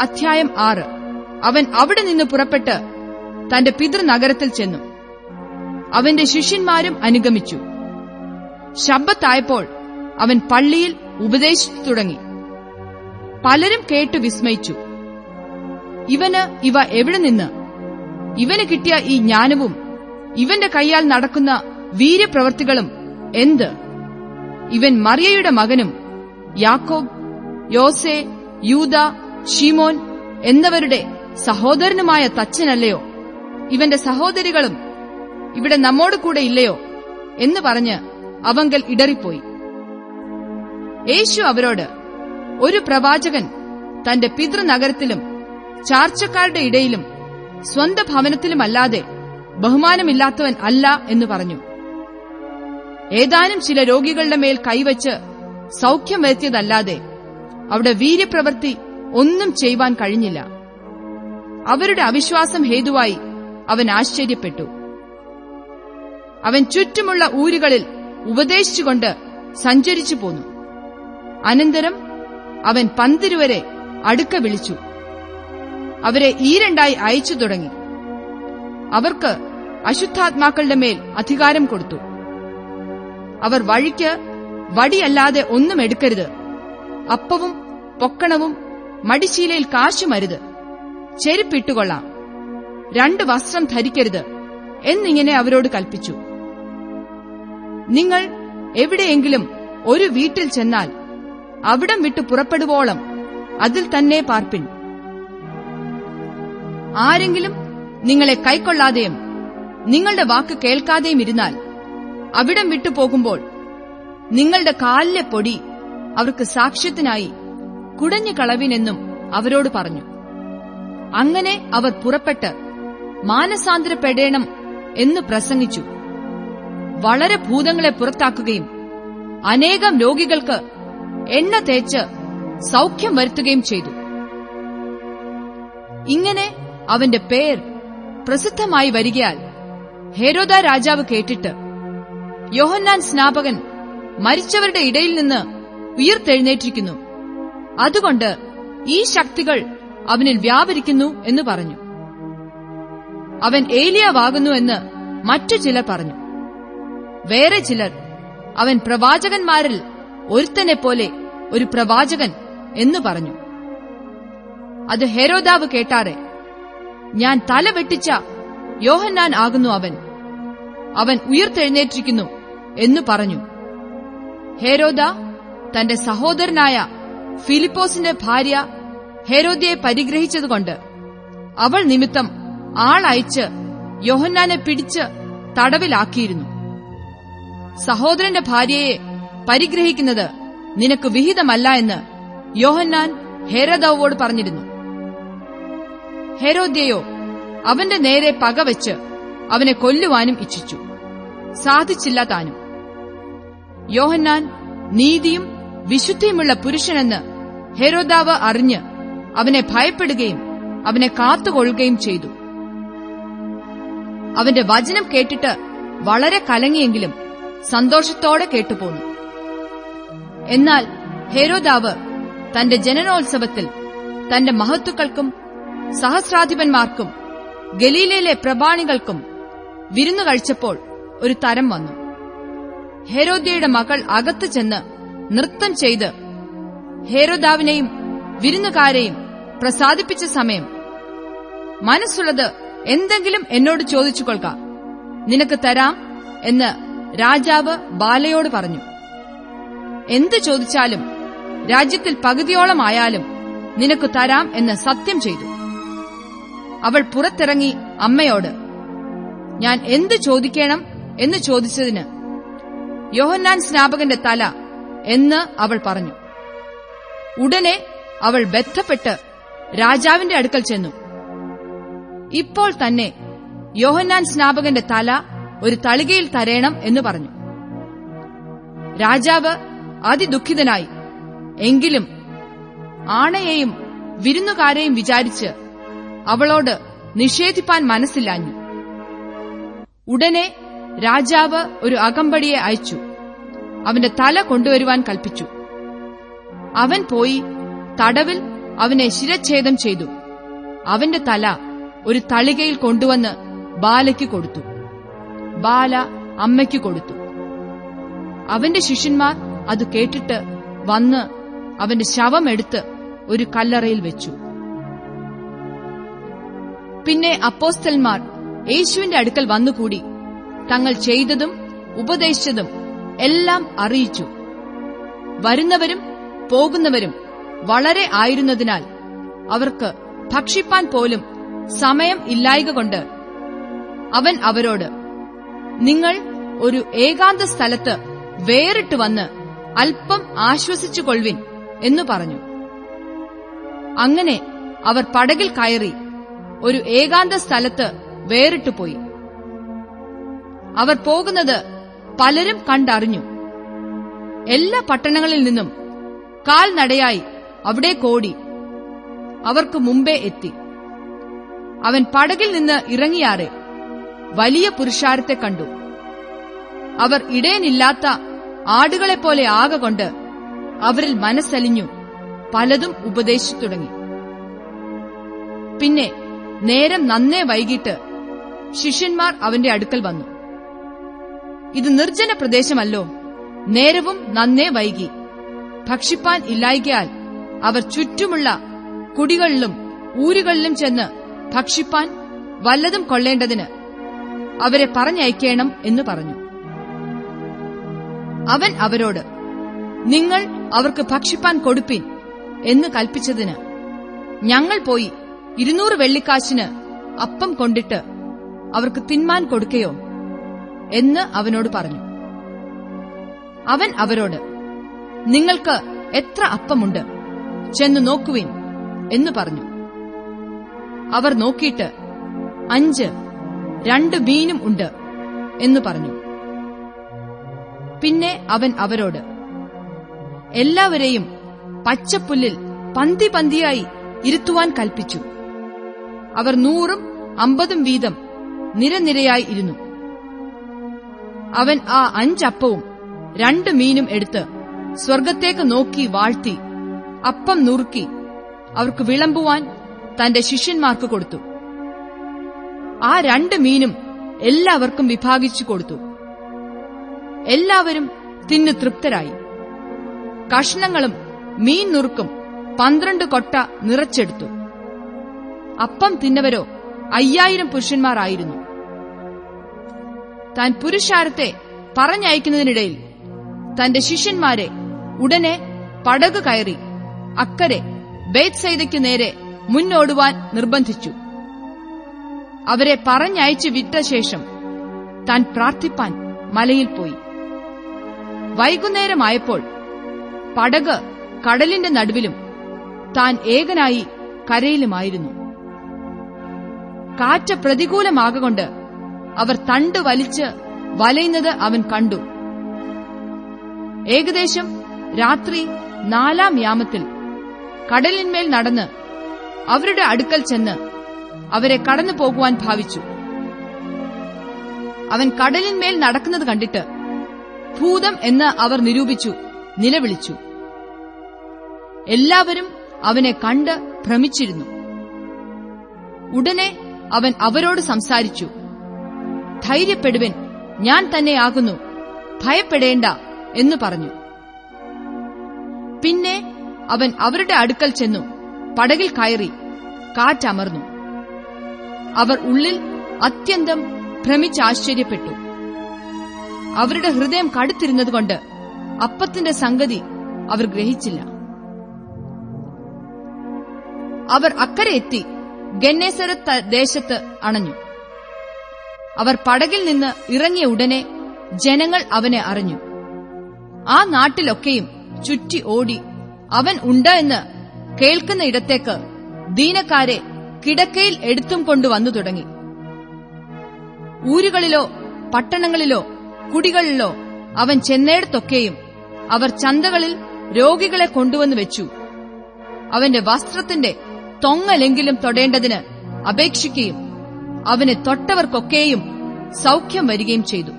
അധ്യായം ആറ്. അവൻ അവിടെ നിന്ന് പുറപ്പെട്ട് തന്റെ പിതൃനഗരത്തിൽ ചെന്നു. അവന്റെ ശിഷ്യന്മാരും അനുഗമിച്ചു. ശബ്ദത്തായപ്പോൾ അവൻ പള്ളിയിൽ ഉപദേശിച്ചു തുടങ്ങി. പലരും കേട്ടു വിസ്മയിച്ചു. ഇവന് ഇവ എവിടെ നിന്ന്? ഇവന് കിട്ടിയ ഈ ജ്ഞാനവും ഇവന്റെ കൈയാൽ നടക്കുന്ന വീര്യപ്രവൃത്തികളും എന്ത്? ഇവൻ മറിയയുടെ മകനും യാക്കോബ് യോസെ യൂത ഷീമോൻ എന്നവരുടെ സഹോദരനുമായ തച്ചനല്ലയോ? ഇവന്റെ സഹോദരികളും ഇവിടെ നമ്മോട് കൂടെ ഇല്ലയോ? എന്ന് പറഞ്ഞ് അവങ്കൽ ഇടറിപ്പോയി. യേശു അവരോട് ഒരു പ്രവാചകൻ തന്റെ പിതൃനഗരത്തിലും ചാർച്ചക്കാരുടെ ഇടയിലും സ്വന്ത ഭവനത്തിലുമല്ലാതെ ബഹുമാനമില്ലാത്തവൻ അല്ല എന്ന് പറഞ്ഞു. ഏതാനും ചില രോഗികളുടെ മേൽ കൈവച്ച് സൗഖ്യം വരുത്തിയതല്ലാതെ അവിടെ വീര്യപ്രവൃത്തി ഒന്നും ചെയ്യുവാൻ കഴിഞ്ഞില്ല. അവരുടെ അവിശ്വാസം ഹേതുവായി അവൻ ആശ്ചര്യപ്പെട്ടു. അവൻ ചുറ്റുമുള്ള ഊരുകളിൽ ഉപദേശിച്ചുകൊണ്ട് സഞ്ചരിച്ചു പോന്നു. അനന്തരം അവൻ പന്തിരുവരെ അടുക്ക വിളിച്ചു. അവരെ ഈരണ്ടായി അയച്ചു തുടങ്ങി. അവർക്ക് അശുദ്ധാത്മാക്കളുടെ മേൽ അധികാരം കൊടുത്തു. അവർ വഴിക്ക് വടിയല്ലാതെ ഒന്നും എടുക്കരുത്. അപ്പവും പൊക്കണവും മടിശീലയിൽ കാശുമരുത് ചെരുപ്പിട്ടുകൊള്ളാം. രണ്ട് വസ്ത്രം ധരിക്കരുത് എന്നിങ്ങനെ അവരോട് കൽപ്പിച്ചു. നിങ്ങൾ എവിടെയെങ്കിലും ഒരു വീട്ടിൽ ചെന്നാൽ അവിടം വിട്ടു പുറപ്പെടുവോളം അതിൽ തന്നെ പാർപ്പിൻ. ആരെങ്കിലും നിങ്ങളെ കൈക്കൊള്ളാതെയും നിങ്ങളുടെ വാക്ക് കേൾക്കാതെയും ഇരുന്നാൽ അവിടം വിട്ടുപോകുമ്പോൾ നിങ്ങളുടെ കാലിലെ പൊടി അവർക്ക് സാക്ഷ്യത്തിനായി കുടഞ്ഞു കളവിനെന്നും അവരോട് പറഞ്ഞു. അങ്ങനെ അവർ പുറപ്പെട്ട് മാനസാന്തരപ്പെടേണം എന്ന് പ്രസംഗിച്ചു. വളരെ ഭൂതങ്ങളെ പുറത്താക്കുകയും അനേകം രോഗികൾക്ക് എണ്ണ തേച്ച് സൗഖ്യം വരുത്തുകയും ചെയ്തു. ഇങ്ങനെ അവന്റെ പേർ പ്രസിദ്ധമായി വരികയാൽ ഹേരോദ രാജാവ് കേട്ടിട്ട് യോഹന്നാൻ സ്നാപകൻ മരിച്ചവരുടെ ഇടയിൽ നിന്ന് ഉയർത്തെഴുന്നേറ്റിരിക്കുന്നു. അതുകൊണ്ട് ഈ ശക്തികൾ അവനിൽ വ്യാപരിക്കുന്നു എന്ന് പറഞ്ഞു. അവൻ ഏലിയാവാകുന്നു എന്ന് മറ്റു ചിലർ പറഞ്ഞു. വേറെ ചിലർ അവൻ പ്രവാചകന്മാരിൽ ഒരുത്തനെ പോലെ ഒരു പ്രവാചകൻ എന്ന് പറഞ്ഞു. അത് ഹെരോദാവ് കേട്ടാറെ ഞാൻ തല വെട്ടിച്ച യോഹന്നാൻ ആകുന്നു അവൻ. അവൻ ഉയർത്തെഴുന്നേറ്റിരിക്കുന്നു എന്ന് പറഞ്ഞു. ഹേരോദ തന്റെ സഹോദരനായ ഫിലിപ്പോസിന്റെ ഭാര്യ ഹെരോദ്യയെ പരിഗ്രഹിച്ചതുകൊണ്ട് അവൾ നിമിത്തം ആളയച്ച് യോഹന്നാനെ പിടിച്ച് തടവിലാക്കിയിരുന്നു. സഹോദരന്റെ ഭാര്യയെ പരിഗ്രഹിക്കുന്നത് നിനക്ക് വിഹിതമല്ല എന്ന് യോഹന്നാൻ ഹേരദവോട് പറഞ്ഞിരുന്നു. ഹെരോദ്യയോ അവന്റെ നേരെ പകവച്ച് അവനെ കൊല്ലുവാനും ഇച്ഛിച്ചു. സാധിച്ചില്ല താനും. യോഹന്നാൻ നീതിയും വിശുദ്ധിയുമുള്ള പുരുഷനെന്ന് ഹെരോദാവ് അറിഞ്ഞ് അവനെ ഭയപ്പെടുകയും അവനെ കാത്തുകൊള്ളുകയും ചെയ്തു. അവന്റെ വചനം കേട്ടിട്ട് വളരെ കലങ്ങിയെങ്കിലും സന്തോഷത്തോടെ കേട്ടുപോന്നു. എന്നാൽ ഹെരോദാവ് തന്റെ ജനനോത്സവത്തിൽ തന്റെ മഹത്തുക്കൾക്കും സഹസ്രാധിപന്മാർക്കും ഗലീലയിലെ പ്രഭാണികൾക്കും വിരുന്നു കഴിച്ചപ്പോൾ ഒരു തരം വന്നു. ഹെരോദ്യയുടെ മകൾ അകത്തു ചെന്ന് നൃത്തം ചെയ്ത് ഹേരോദാവിനെയും വിരുന്നുകാരെയും പ്രസാദിപ്പിച്ച സമയം. മനസ്സുള്ളത് എന്തെങ്കിലും എന്നോട് ചോദിച്ചു കൊൽക്ക നിനക്ക് തരാം എന്ന് രാജാവ് ബാലയോട് പറഞ്ഞു. എന്ത് ചോദിച്ചാലും രാജ്യത്തിൽ പകുതിയോളമായാലും നിനക്ക് തരാം എന്ന് സത്യം ചെയ്തു. അവൾ പുറത്തിറങ്ങി അമ്മയോട് ഞാൻ എന്ത് ചോദിക്കണം എന്ന് ചോദിച്ചതിന് യോഹന്നാൻ സ്നാപകന്റെ തല എന്ന് അവൾ പറഞ്ഞു. ഉടനെ അവൾ ബന്ധപ്പെട്ട് രാജാവിന്റെ അടുക്കൽ ചെന്നു. ഇപ്പോൾ തന്നെ യോഹന്നാൻ സ്നാപകന്റെ തല ഒരു തളികയിൽ തരേണം എന്ന് പറഞ്ഞു. രാജാവ് അതിദുഃഖിതനായി എങ്കിലും ആണയെയും വിരുന്നുകാരെയും വിചാരിച്ച് അവളോട് നിഷേധിപ്പാൻ മനസ്സില്ലാഞ്ഞു. ഉടനെ രാജാവ് ഒരു അകമ്പടിയെ അയച്ചു. അവന്റെ തല കൊണ്ടുവരുവാൻ കൽപ്പിച്ചു. അവൻ പോയി തടവിൽ അവനെ ശിരച്ഛേദം ചെയ്തു. അവന്റെ തല ഒരു തളികയിൽ കൊണ്ടുവന്ന് ബാലയ്ക്ക് കൊടുത്തു. ബാല അമ്മയ്ക്ക് കൊടുത്തു. അവന്റെ ശിഷ്യന്മാർ അത് കേട്ടിട്ട് വന്ന് അവന്റെ ശവം എടുത്ത് ഒരു കല്ലറയിൽ വെച്ചു. പിന്നെ അപ്പോസ്തൽമാർ യേശുവിന്റെ അടുക്കൽ വന്നുകൂടി തങ്ങൾ ചെയ്തതും ഉപദേശിച്ചതും എല്ലാം അറിയിച്ചു. വരുന്നവരും പോകുന്നവരും വളരെ ആയിരുന്നതിനാൽ അവർക്ക് ഭക്ഷിപ്പാൻ പോലും സമയം ഇല്ലായക കൊണ്ട് അവൻ അവരോട് നിങ്ങൾ ഒരു ഏകാന്ത സ്ഥലത്ത് വേറിട്ട് വന്ന് അല്പം ആശ്വസിച്ചു കൊള്ളുവിൻ എന്നു പറഞ്ഞു. അങ്ങനെ അവർ പടകിൽ കയറി ഒരു ഏകാന്ത സ്ഥലത്ത് വേറിട്ടു പോയി. അവർ പോകുന്നത് പലരും കണ്ടറിഞ്ഞു. എല്ലാ പട്ടണങ്ങളിൽ നിന്നും കാൽനടയായി അവിടെ കോടി. അവർക്ക് മുമ്പേ എത്തി. അവൻ പടകിൽ നിന്ന് ഇറങ്ങിയാറെ വലിയ പുരുഷാരത്തെ കണ്ടു. അവർ ഇടയനില്ലാത്ത ആടുകളെപ്പോലെ കൊണ്ട് അവരിൽ മനസ്സലിഞ്ഞു പലതും ഉപദേശിച്ചു തുടങ്ങി. പിന്നെ നേരം നന്നേ വൈകിട്ട് ശിഷ്യന്മാർ അവന്റെ അടുക്കൽ വന്നു. ഇത് നിർജന പ്രദേശമല്ലോ നേരവും നന്നേ വൈകി. ഭക്ഷിപ്പാൻ ഇല്ലായികയാൽ അവർ ചുറ്റുമുള്ള കുടികളിലും ഊരുകളിലും ചെന്ന് ഭക്ഷിപ്പാൻ വല്ലതും കൊള്ളേണ്ടതിന് അവരെ പറഞ്ഞയക്കണം എന്ന് പറഞ്ഞു. അവൻ അവരോട് നിങ്ങൾ അവർക്ക് ഭക്ഷിപ്പാൻ കൊടുപ്പിൻ എന്ന് കൽപ്പിച്ചതിന് ഞങ്ങൾ പോയി ഇരുന്നൂറ് വെള്ളിക്കാശിന് അപ്പം കൊണ്ടിട്ട് അവർക്ക് തിന്മാൻ കൊടുക്കയോ? എന്ന് അവനോട് പറഞ്ഞു. അവൻ അവരോട് നിങ്ങൾക്ക് എത്ര അപ്പമുണ്ട്? ചെന്ന് നോക്കുവിൻ എന്ന് പറഞ്ഞു. അവർ നോക്കിയിട്ട് അഞ്ച് രണ്ട് മീനും ഉണ്ട് എന്ന് പറഞ്ഞു. പിന്നെ അവൻ അവരോട് എല്ലാവരെയും പച്ചപ്പുല്ലിൽ പന്തി പന്തിയായി ഇരുത്തുവാൻ കൽപ്പിച്ചു. അവർ നൂറും അമ്പതും വീതം നിരനിരയായി ഇരുന്നു. അവൻ ആ അഞ്ചപ്പവും രണ്ട് മീനും എടുത്ത് സ്വർഗത്തേക്ക് നോക്കി വാഴ്ത്തി അപ്പം നുറുക്കി അവർക്ക് വിളമ്പുവാൻ തന്റെ ശിഷ്യന്മാർക്ക് കൊടുത്തു. ആ രണ്ട് മീനും എല്ലാവർക്കും വിഭാഗിച്ചു കൊടുത്തു. എല്ലാവരും തിന്നു തൃപ്തരായി. കഷ്ണങ്ങളും മീൻ നുറുക്കും പന്ത്രണ്ട് കൊട്ട നിറച്ചെടുത്തു. അപ്പം തിന്നവരോ അയ്യായിരം പുരുഷന്മാരായിരുന്നു. താൻ പുരുഷാരത്തെ പറഞ്ഞയക്കുന്നതിനിടയിൽ തന്റെ ശിഷ്യന്മാരെ ഉടനെ പടക് കയറി അക്കരെ ബേത്സൈതയ്ക്ക് നേരെ മുന്നോടുവാൻ നിർബന്ധിച്ചു. അവരെ പറഞ്ഞയച്ചു വിട്ട ശേഷം താൻ പ്രാർത്ഥിപ്പാൻ മലയിൽ പോയി. വൈകുന്നേരമായപ്പോൾ പടക് കടലിന്റെ നടുവിലും താൻ ഏകനായി കരയിലുമായിരുന്നു. കാറ്റ പ്രതികൂലമാകൊണ്ട് അവർ തണ്ട് വലിച്ച് വലയുന്നത് അവൻ കണ്ടു. ഏകദേശം രാത്രി നാലാം യാമത്തിൽ കടലിന്മേൽ നടന്ന് അവരുടെ അടുക്കൽ ചെന്ന് അവരെ കടന്നു പോകുവാൻ ഭാവിച്ചു. അവൻ കടലിന്മേൽ നടക്കുന്നത് കണ്ടിട്ട് ഭൂതം എന്ന് അവർ നിരൂപിച്ചു നിലവിളിച്ചു. എല്ലാവരും അവനെ കണ്ട് ഭ്രമിച്ചിരുന്നു. ഉടനെ അവൻ അവരോട് സംസാരിച്ചു ധൈര്യപ്പെടുവൻ ഞാൻ തന്നെയാകുന്നു ഭയപ്പെടേണ്ട എന്ന് പറഞ്ഞു. പിന്നെ അവൻ അവരുടെ അടുക്കൽ ചെന്നു. പടകിൽ കയറി കാറ്റമർന്നു അവർ ഉള്ളിൽ അത്യന്തം ഭ്രമിച്ചാശ്ചര്യപ്പെട്ടു. അവരുടെ ഹൃദയം കടുത്തിരുന്നതുകൊണ്ട് അപ്പത്തിന്റെ സംഗതി അവർ ഗ്രഹിച്ചില്ല. അവർ അക്കരെ എത്തി ഗന്നേസര ദേശത്ത് അണഞ്ഞു. അവർ പടകിൽ നിന്ന് ഇറങ്ങിയ ഉടനെ ജനങ്ങൾ അവനെ അറിഞ്ഞു. ആ നാട്ടിലൊക്കെയും ചുറ്റി ഓടി. അവൻ ഉണ്ട് എന്ന് കേൾക്കുന്ന ഇടത്തേക്ക് ദീനക്കാരെ കിടക്കയിൽ എടുത്തും കൊണ്ടുവന്നു തുടങ്ങി. ഊരുകളിലോ പട്ടണങ്ങളിലോ കുടികളിലോ അവൻ ചെന്നേടത്തൊക്കെയും അവർ ചന്തകളിൽ രോഗികളെ കൊണ്ടുവന്നു വെച്ചു. അവന്റെ വസ്ത്രത്തിന്റെ തൊങ്ങലെങ്കിലും തൊടേണ്ടതിന് അപേക്ഷിക്കുകയും അവനെ തൊട്ടവർക്കൊക്കെയും സൗഖ്യം വരികയും ചെയ്തു.